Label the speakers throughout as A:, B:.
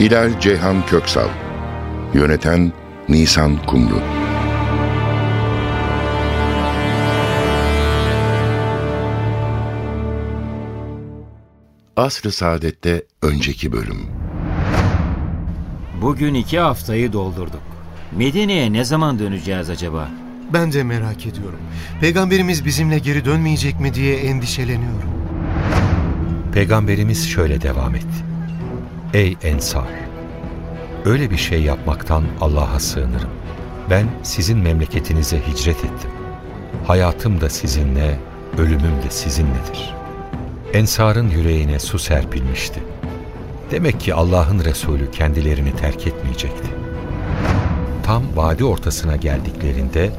A: Hilal Ceyhan Köksal Yöneten Nisan Kumru Asr-ı Saadet'te önceki bölüm
B: Bugün iki haftayı doldurduk. Medine'ye ne zaman döneceğiz acaba?
C: Ben de merak ediyorum. Peygamberimiz bizimle geri dönmeyecek mi diye endişeleniyorum.
D: Peygamberimiz şöyle devam etti. Ey Ensar! Öyle bir şey yapmaktan Allah'a sığınırım. Ben sizin memleketinize hicret ettim. Hayatım da sizinle, ölümüm de sizinledir. Ensar'ın yüreğine su serpilmişti. Demek ki Allah'ın Resulü kendilerini terk etmeyecekti. Tam vadi ortasına geldiklerinde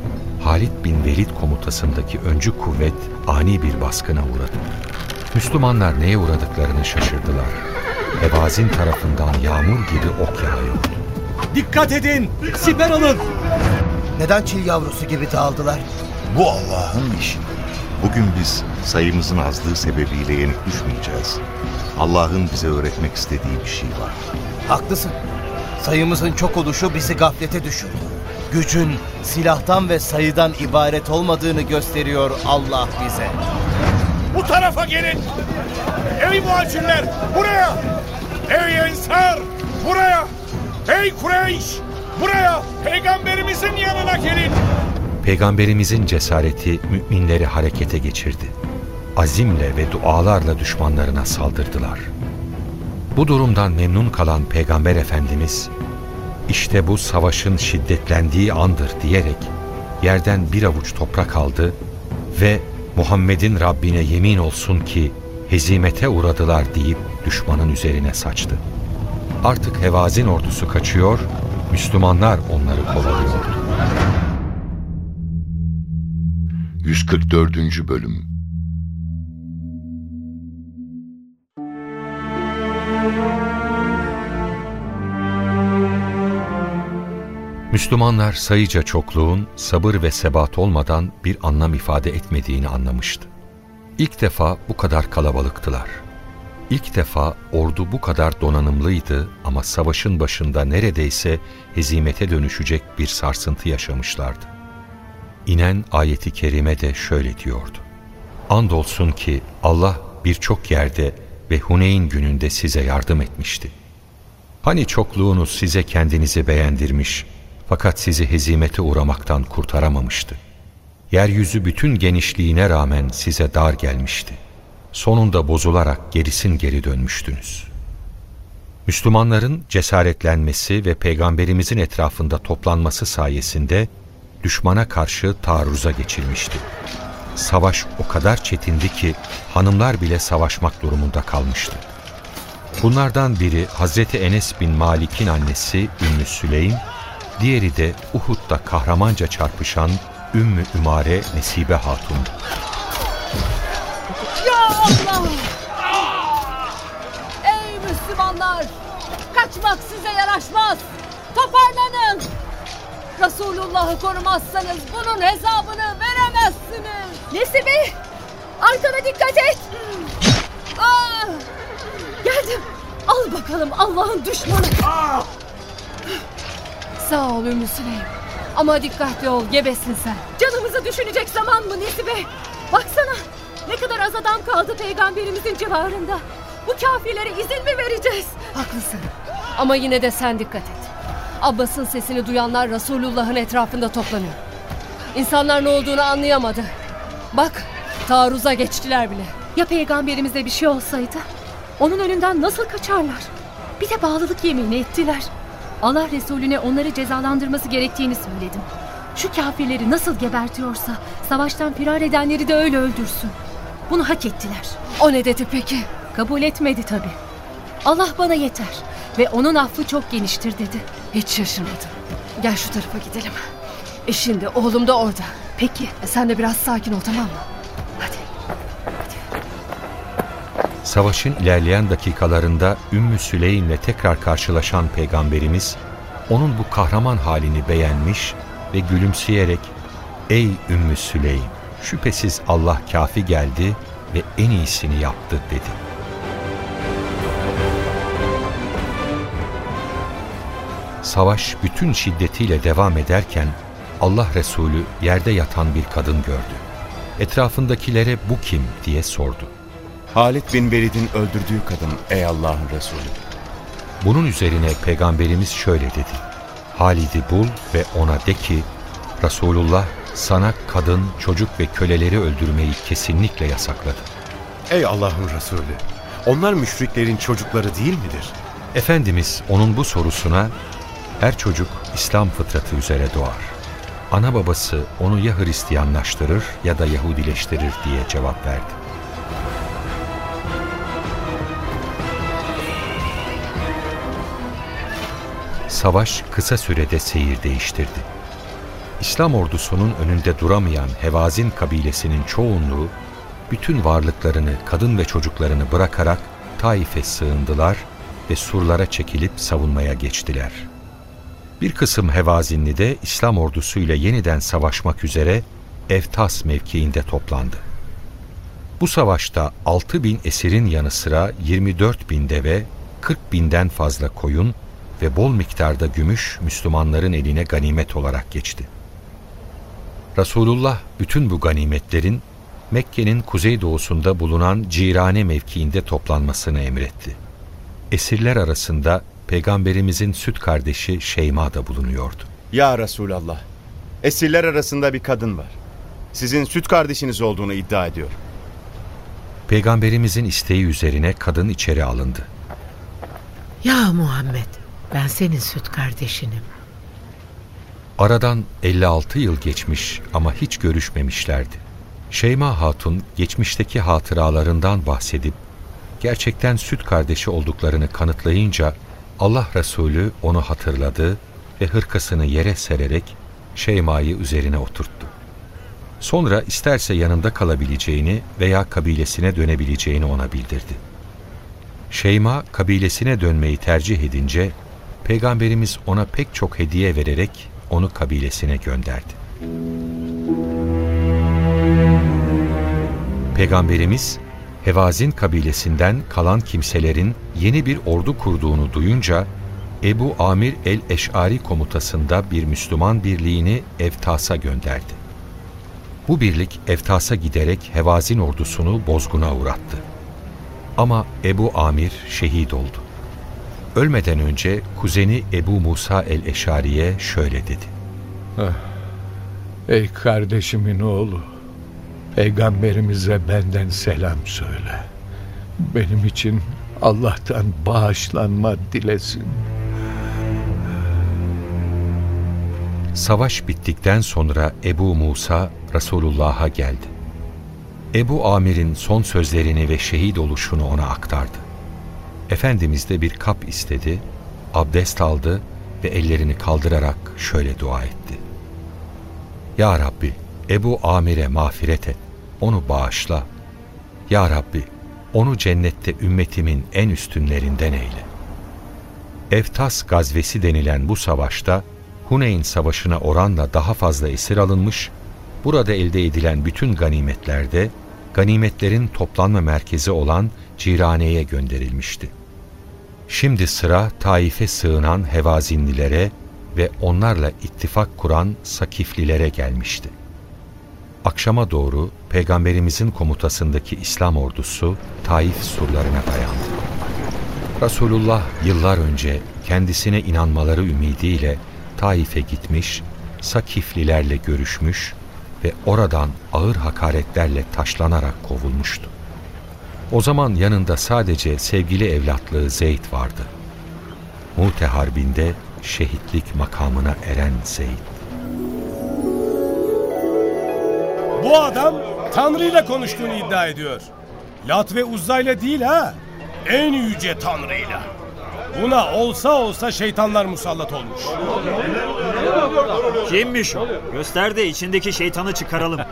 D: Halid bin Velid komutasındaki öncü kuvvet ani bir baskına uğradı. Müslümanlar neye uğradıklarını şaşırdılar. Hevazin tarafından yağmur gibi ok yağıyordu.
E: Dikkat edin! Siper alın!
F: Neden çil yavrusu gibi dağıldılar?
G: Bu Allah'ın işi. Bugün biz sayımızın azlığı sebebiyle yenik düşmeyeceğiz. Allah'ın bize öğretmek istediği bir şey var.
F: Haklısın. Sayımızın çok oluşu bizi gaflete düşürdü. Gücün silahtan ve sayıdan ibaret olmadığını gösteriyor Allah bize.
E: Bu tarafa gelin! Ey muhacirler! Buraya! Ey ensar! Buraya! Ey Kureyş! Buraya! Peygamberimizin yanına gelin!
D: Peygamberimizin cesareti müminleri harekete geçirdi. Azimle ve dualarla düşmanlarına saldırdılar. Bu durumdan memnun kalan Peygamber Efendimiz, işte bu savaşın şiddetlendiği andır diyerek yerden bir avuç toprak aldı ve Muhammed'in Rabbine yemin olsun ki hezimete uğradılar deyip düşmanın üzerine saçtı. Artık Hevazin ordusu kaçıyor, Müslümanlar onları kovalıyordu.
A: 144. Bölüm
D: Müslümanlar sayıca çokluğun sabır ve sebat olmadan bir anlam ifade etmediğini anlamıştı. İlk defa bu kadar kalabalıktılar. İlk defa ordu bu kadar donanımlıydı ama savaşın başında neredeyse hezimete dönüşecek bir sarsıntı yaşamışlardı. İnen ayeti kerime de şöyle diyordu. Andolsun ki Allah birçok yerde ve Huneyn gününde size yardım etmişti. Hani çokluğunuz size kendinizi beğendirmiş fakat sizi hezimete uğramaktan kurtaramamıştı. Yeryüzü bütün genişliğine rağmen size dar gelmişti. Sonunda bozularak gerisin geri dönmüştünüz. Müslümanların cesaretlenmesi ve Peygamberimizin etrafında toplanması sayesinde düşmana karşı taarruza geçilmişti. Savaş o kadar çetindi ki hanımlar bile savaşmak durumunda kalmıştı. Bunlardan biri Hazreti Enes bin Malik'in annesi Ümmü Süleym, diğeri de Uhud'da kahramanca çarpışan Ümmü Ümare Nesibe Hatun.
H: Ya Allah! Ey Müslümanlar! Kaçmak size yaraşmaz! Toparlanın! Resulullah'ı korumazsanız bunun hesabını veremezsiniz! Nesibe! Arkana dikkat et! Ah! Geldim! Al bakalım Allah'ın düşmanı! Sağ ol Ümmü Süleym. Ama dikkatli ol, gebesin sen. Canımızı düşünecek zaman mı Nesibe? Baksana, ne kadar az adam kaldı peygamberimizin civarında. Bu kafirlere izin mi vereceğiz? Haklısın. Ama yine de sen dikkat et. Abbas'ın sesini duyanlar Resulullah'ın etrafında toplanıyor. İnsanlar ne olduğunu anlayamadı. Bak, taarruza geçtiler bile. Ya peygamberimize bir şey olsaydı? Onun önünden nasıl kaçarlar? Bir de bağlılık yemini ettiler. Allah Resulüne onları cezalandırması gerektiğini söyledim. Şu kafirleri nasıl gebertiyorsa savaştan firar edenleri de öyle öldürsün. Bunu hak ettiler. O ne dedi peki? Kabul etmedi tabii. Allah bana yeter. Ve onun affı çok geniştir dedi. Hiç şaşırmadım. Gel şu tarafa gidelim. Eşin de oğlum da orada. Peki e, sen de biraz sakin ol tamam mı?
D: Savaşın ilerleyen dakikalarında Ümmü Süleym'le tekrar karşılaşan Peygamberimiz, onun bu kahraman halini beğenmiş ve gülümseyerek, ''Ey Ümmü Süleym, şüphesiz Allah kafi geldi ve en iyisini yaptı.'' dedi. Savaş bütün şiddetiyle devam ederken Allah Resulü yerde yatan bir kadın gördü. Etrafındakilere bu kim diye sordu.
I: Halit bin Velid'in öldürdüğü kadın ey Allah'ın Resulü.
D: Bunun üzerine Peygamberimiz şöyle dedi. Halid'i bul ve ona de ki Resulullah sana kadın, çocuk ve köleleri öldürmeyi kesinlikle yasakladı.
J: Ey Allah'ın Resulü! Onlar müşriklerin çocukları değil midir?
D: Efendimiz onun bu sorusuna her çocuk İslam fıtratı üzere doğar. Ana babası onu ya Hristiyanlaştırır ya da Yahudileştirir diye cevap verdi. Savaş kısa sürede seyir değiştirdi. İslam ordusunun önünde duramayan Hevazin kabilesinin çoğunluğu bütün varlıklarını, kadın ve çocuklarını bırakarak Taif'e sığındılar ve surlara çekilip savunmaya geçtiler. Bir kısım Hevazinli de İslam ordusuyla yeniden savaşmak üzere Evtas mevkiinde toplandı. Bu savaşta 6 bin esirin yanı sıra 24 bin deve, 40 binden fazla koyun ve bol miktarda gümüş Müslümanların eline ganimet olarak geçti. Resulullah bütün bu ganimetlerin Mekke'nin kuzeydoğusunda bulunan Cirane mevkiinde toplanmasını emretti. Esirler arasında Peygamberimizin süt kardeşi Şeyma da bulunuyordu.
I: Ya Resulallah, esirler arasında bir kadın var. Sizin süt kardeşiniz olduğunu iddia ediyor.
D: Peygamberimizin isteği üzerine kadın içeri alındı.
K: Ya Muhammed, ben senin süt kardeşinim.
D: Aradan 56 yıl geçmiş ama hiç görüşmemişlerdi. Şeyma Hatun geçmişteki hatıralarından bahsedip gerçekten süt kardeşi olduklarını kanıtlayınca Allah Resulü onu hatırladı ve hırkasını yere sererek Şeyma'yı üzerine oturttu. Sonra isterse yanında kalabileceğini veya kabilesine dönebileceğini ona bildirdi. Şeyma kabilesine dönmeyi tercih edince Peygamberimiz ona pek çok hediye vererek onu kabilesine gönderdi. Peygamberimiz Hevazin kabilesinden kalan kimselerin yeni bir ordu kurduğunu duyunca Ebu Amir el-Eş'ari komutasında bir Müslüman birliğini Evtas'a gönderdi. Bu birlik Evtas'a giderek Hevazin ordusunu bozguna uğrattı. Ama Ebu Amir şehit oldu. Ölmeden önce kuzeni Ebu Musa el-Eşari'ye şöyle dedi.
L: Ah, ey kardeşimin oğlu, Peygamberimize benden selam söyle. Benim için Allah'tan bağışlanma dilesin.
D: Savaş bittikten sonra Ebu Musa Resulullah'a geldi. Ebu Amir'in son sözlerini ve şehit oluşunu ona aktardı. Efendimiz de bir kap istedi, abdest aldı ve ellerini kaldırarak şöyle dua etti. Ya Rabbi, Ebu Amir'e mağfiret et, onu bağışla. Ya Rabbi, onu cennette ümmetimin en üstünlerinden eyle. Eftas gazvesi denilen bu savaşta Huneyn savaşına oranla daha fazla esir alınmış, burada elde edilen bütün ganimetlerde ganimetlerin toplanma merkezi olan Cirane'ye gönderilmişti. Şimdi sıra Taif'e sığınan Hevazinlilere ve onlarla ittifak kuran Sakiflilere gelmişti. Akşama doğru Peygamberimizin komutasındaki İslam ordusu Taif surlarına dayandı. Resulullah yıllar önce kendisine inanmaları ümidiyle Taif'e gitmiş, Sakiflilerle görüşmüş ve oradan ağır hakaretlerle taşlanarak kovulmuştu. O zaman yanında sadece sevgili evlatlığı Zeyd vardı. Mute Harbi'nde şehitlik makamına eren Zeyd.
E: Bu adam Tanrı ile konuştuğunu iddia ediyor. Lat ve Uzza ile değil ha. En yüce Tanrı ile. Buna olsa olsa şeytanlar musallat olmuş.
M: Kimmiş o? Göster de içindeki şeytanı çıkaralım.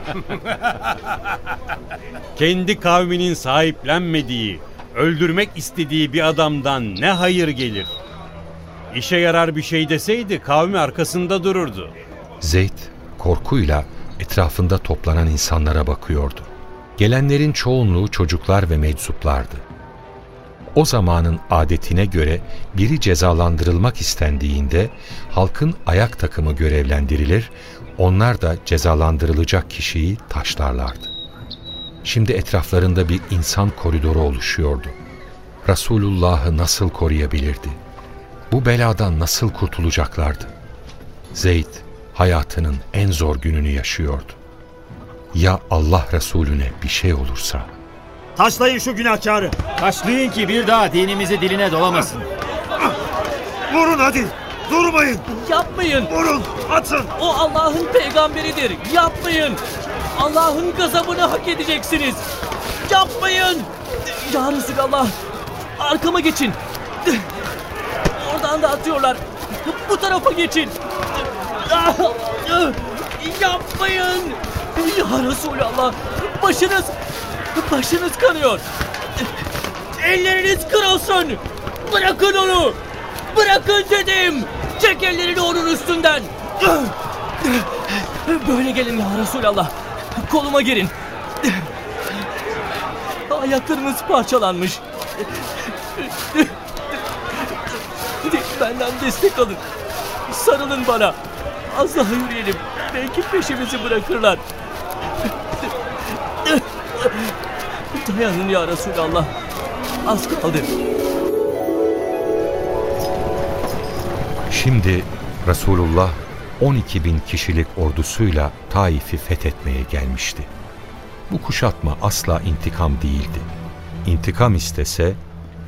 N: Kendi kavminin sahiplenmediği, öldürmek istediği bir adamdan ne hayır gelir? İşe yarar bir şey deseydi kavmi arkasında dururdu.
D: Zeyd korkuyla etrafında toplanan insanlara bakıyordu. Gelenlerin çoğunluğu çocuklar ve meczuplardı. O zamanın adetine göre biri cezalandırılmak istendiğinde halkın ayak takımı görevlendirilir, onlar da cezalandırılacak kişiyi taşlarlardı. Şimdi etraflarında bir insan koridoru oluşuyordu. Resulullah'ı nasıl koruyabilirdi? Bu beladan nasıl kurtulacaklardı? Zeyd hayatının en zor gününü yaşıyordu. Ya Allah Resulüne bir şey olursa?
M: Taşlayın şu günahkarı.
B: Taşlayın ki bir daha dinimizi diline dolamasın.
M: Vurun hadi. Durmayın.
O: Yapmayın.
M: Vurun. Atın.
O: O Allah'ın peygamberidir. Yapmayın. Allah'ın gazabını hak edeceksiniz. Yapmayın. Ya Resulallah. Arkama geçin. Oradan da atıyorlar. Bu tarafa geçin. Yapmayın. Ya Resulallah. Başınız, başınız kanıyor. Elleriniz kırılsın. Bırakın onu. Bırakın dedim. Çek ellerini onun üstünden. Böyle gelin ya Resulallah. Koluma girin. Ayaklarınız parçalanmış. Benden destek alın. Sarılın bana. Az daha yürüyelim. Belki peşimizi bırakırlar. Dayanın ya Resulallah. Az kaldı.
D: Şimdi Resulullah 12 bin kişilik ordusuyla Taif'i fethetmeye gelmişti. Bu kuşatma asla intikam değildi. İntikam istese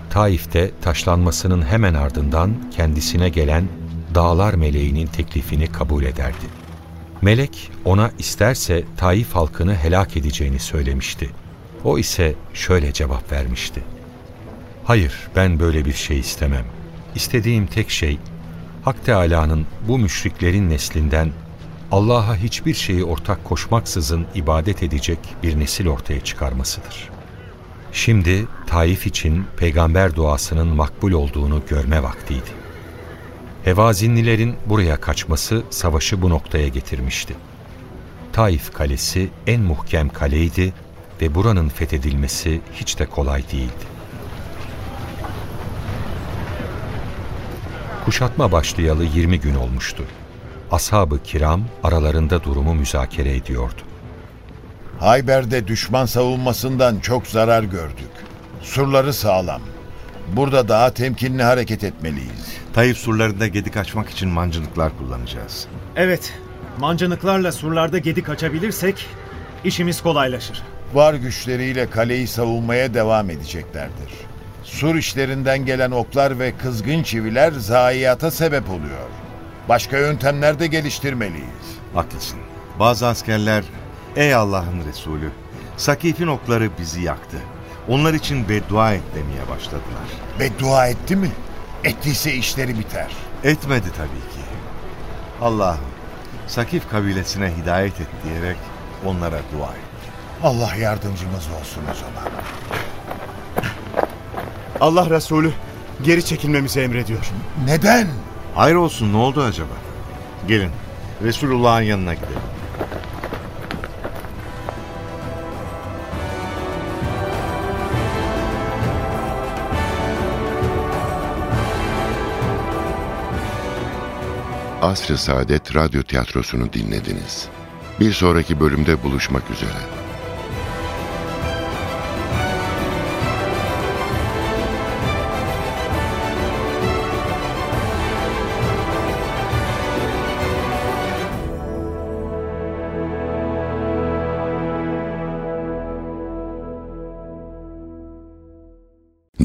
D: Taif'te taşlanmasının hemen ardından kendisine gelen dağlar meleğinin teklifini kabul ederdi. Melek ona isterse Taif halkını helak edeceğini söylemişti. O ise şöyle cevap vermişti. Hayır ben böyle bir şey istemem. İstediğim tek şey Hak Teâlâ'nın bu müşriklerin neslinden Allah'a hiçbir şeyi ortak koşmaksızın ibadet edecek bir nesil ortaya çıkarmasıdır. Şimdi Taif için peygamber duasının makbul olduğunu görme vaktiydi. Hevazinlilerin buraya kaçması savaşı bu noktaya getirmişti. Taif kalesi en muhkem kaleydi ve buranın fethedilmesi hiç de kolay değildi. Kuşatma başlayalı 20 gün olmuştu. Ashab-ı kiram aralarında durumu müzakere ediyordu.
P: Hayber'de düşman savunmasından çok zarar gördük. Surları sağlam. Burada daha temkinli hareket etmeliyiz.
G: Tayyip surlarında gedik açmak için mancınıklar kullanacağız.
M: Evet. Mancınıklarla surlarda gedik açabilirsek işimiz kolaylaşır.
P: Var güçleriyle kaleyi savunmaya devam edeceklerdir. Sur işlerinden gelen oklar ve kızgın çiviler zayiata sebep oluyor. Başka yöntemler de geliştirmeliyiz.
G: Haklısın. Bazı askerler, ey Allah'ın Resulü, Sakif'in okları bizi yaktı. Onlar için beddua et demeye başladılar.
P: Beddua etti mi? Ettiyse işleri biter.
G: Etmedi tabii ki. Allah'ım, Sakif kabilesine hidayet et diyerek onlara dua etti.
P: Allah yardımcımız olsun o zaman.
I: Allah Resulü geri çekilmemizi emrediyor.
P: Neden?
G: Hayır olsun ne oldu acaba? Gelin Resulullah'ın yanına gidelim.
A: Asr-ı Saadet Radyo Tiyatrosu'nu dinlediniz. Bir sonraki bölümde buluşmak üzere.